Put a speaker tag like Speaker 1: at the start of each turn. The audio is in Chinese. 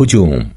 Speaker 1: هجوم